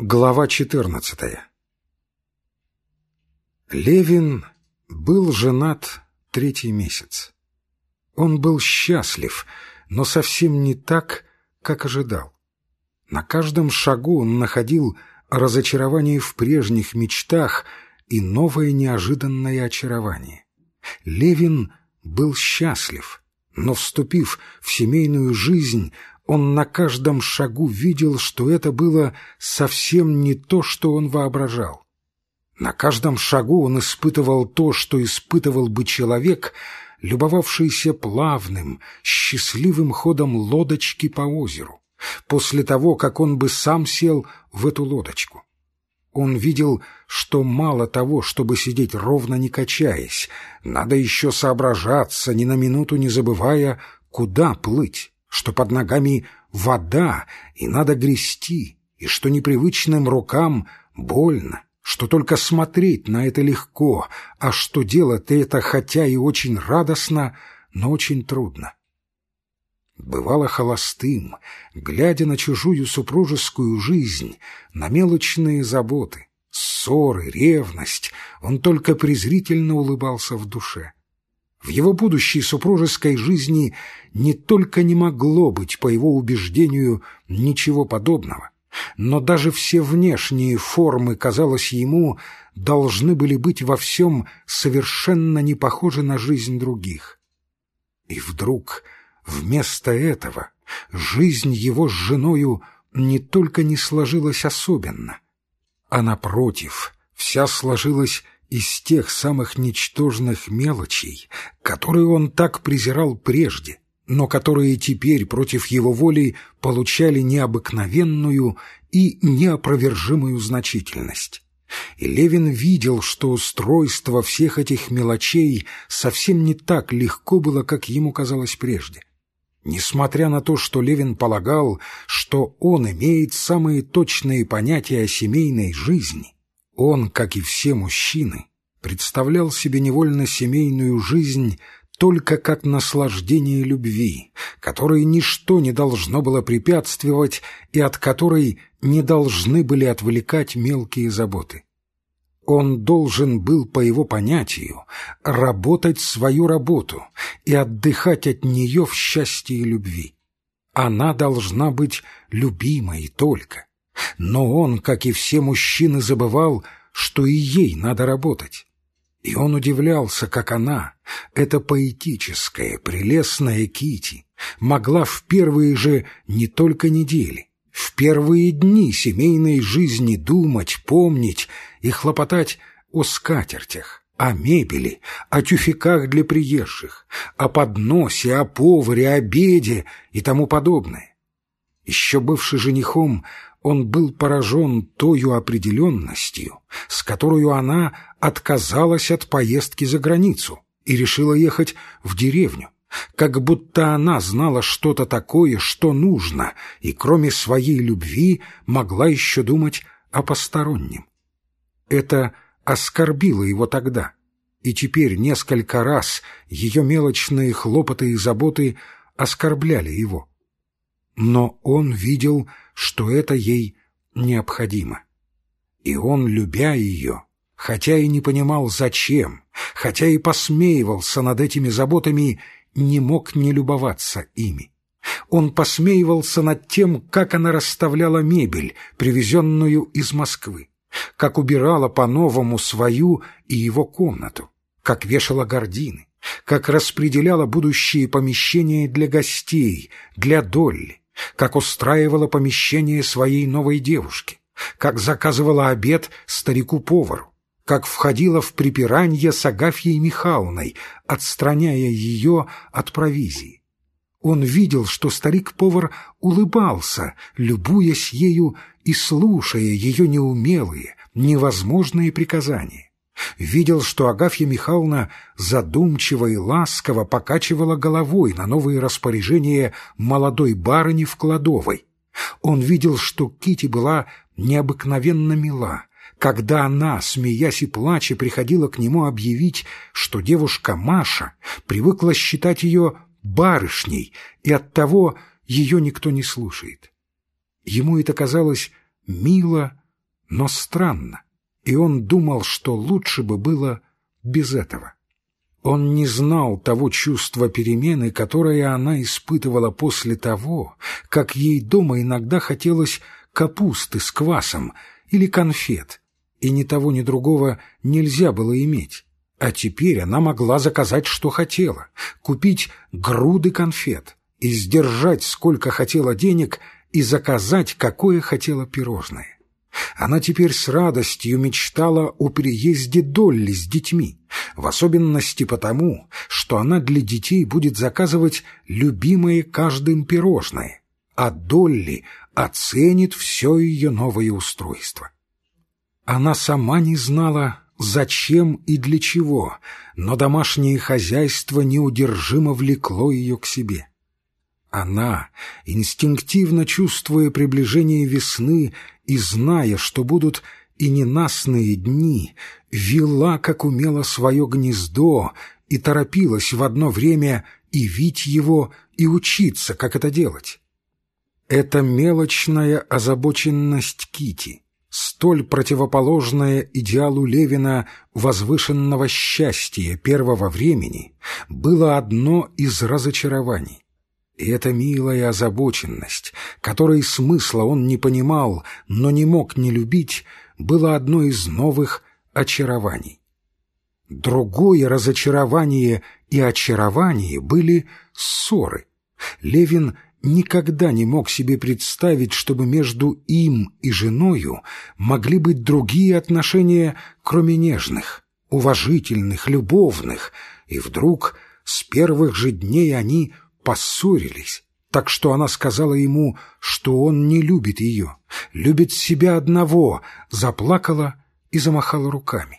Глава 14 Левин был женат третий месяц. Он был счастлив, но совсем не так, как ожидал. На каждом шагу он находил разочарование в прежних мечтах и новое неожиданное очарование. Левин был счастлив, но, вступив в семейную жизнь, он на каждом шагу видел, что это было совсем не то, что он воображал. На каждом шагу он испытывал то, что испытывал бы человек, любовавшийся плавным, счастливым ходом лодочки по озеру, после того, как он бы сам сел в эту лодочку. Он видел, что мало того, чтобы сидеть ровно не качаясь, надо еще соображаться, ни на минуту не забывая, куда плыть что под ногами вода, и надо грести, и что непривычным рукам больно, что только смотреть на это легко, а что делать это хотя и очень радостно, но очень трудно. Бывало холостым, глядя на чужую супружескую жизнь, на мелочные заботы, ссоры, ревность, он только презрительно улыбался в душе. В его будущей супружеской жизни не только не могло быть, по его убеждению, ничего подобного, но даже все внешние формы, казалось ему, должны были быть во всем совершенно не похожи на жизнь других. И вдруг вместо этого жизнь его с женою не только не сложилась особенно, а, напротив, вся сложилась из тех самых ничтожных мелочей, которые он так презирал прежде, но которые теперь против его воли получали необыкновенную и неопровержимую значительность. И Левин видел, что устройство всех этих мелочей совсем не так легко было, как ему казалось прежде. Несмотря на то, что Левин полагал, что он имеет самые точные понятия о семейной жизни, он, как и все мужчины, представлял себе невольно семейную жизнь только как наслаждение любви, которой ничто не должно было препятствовать и от которой не должны были отвлекать мелкие заботы. Он должен был, по его понятию, работать свою работу и отдыхать от нее в счастье и любви. Она должна быть любимой только. Но он, как и все мужчины, забывал, что и ей надо работать. И он удивлялся, как она, эта поэтическая, прелестная Кити, могла в первые же не только недели, в первые дни семейной жизни думать, помнить и хлопотать о скатертях, о мебели, о тюфяках для приезжих, о подносе, о поваре, обеде и тому подобное. Еще бывший женихом, он был поражен тою определенностью, с которой она отказалась от поездки за границу и решила ехать в деревню, как будто она знала что-то такое, что нужно, и кроме своей любви могла еще думать о постороннем. Это оскорбило его тогда, и теперь несколько раз ее мелочные хлопоты и заботы оскорбляли его. Но он видел, что это ей необходимо. И он, любя ее, хотя и не понимал, зачем, хотя и посмеивался над этими заботами, не мог не любоваться ими. Он посмеивался над тем, как она расставляла мебель, привезенную из Москвы, как убирала по-новому свою и его комнату, как вешала гардины, как распределяла будущие помещения для гостей, для Долли, как устраивала помещение своей новой девушки, как заказывала обед старику-повару, как входила в припиранье с Агафьей Михайловной, отстраняя ее от провизии. Он видел, что старик-повар улыбался, любуясь ею и слушая ее неумелые, невозможные приказания видел, что Агафья Михайловна задумчиво и ласково покачивала головой на новые распоряжения молодой барыни в кладовой. Он видел, что Кити была необыкновенно мила, когда она, смеясь и плача, приходила к нему объявить, что девушка Маша привыкла считать ее барышней, и оттого ее никто не слушает. Ему это казалось мило, но странно, и он думал, что лучше бы было без этого. Он не знал того чувства перемены, которое она испытывала после того, как ей дома иногда хотелось капусты с квасом или конфет, и ни того, ни другого нельзя было иметь. А теперь она могла заказать, что хотела, купить груды конфет и сдержать, сколько хотела денег, и заказать, какое хотела пирожное. Она теперь с радостью мечтала о переезде Долли с детьми, в особенности потому, что она для детей будет заказывать любимые каждым пирожное, а Долли оценит все ее новое устройство. Она сама не знала, зачем и для чего, но домашнее хозяйство неудержимо влекло ее к себе. Она, инстинктивно чувствуя приближение весны и зная, что будут и ненастные дни, вела, как умела, свое гнездо и торопилась в одно время и вить его, и учиться, как это делать. Эта мелочная озабоченность Кити, столь противоположная идеалу Левина возвышенного счастья первого времени, было одно из разочарований. И эта милая озабоченность, которой смысла он не понимал, но не мог не любить, было одно из новых очарований. Другое разочарование и очарование были ссоры. Левин никогда не мог себе представить, чтобы между им и женою могли быть другие отношения, кроме нежных, уважительных, любовных, и вдруг с первых же дней они поссорились, так что она сказала ему, что он не любит ее, любит себя одного, заплакала и замахала руками.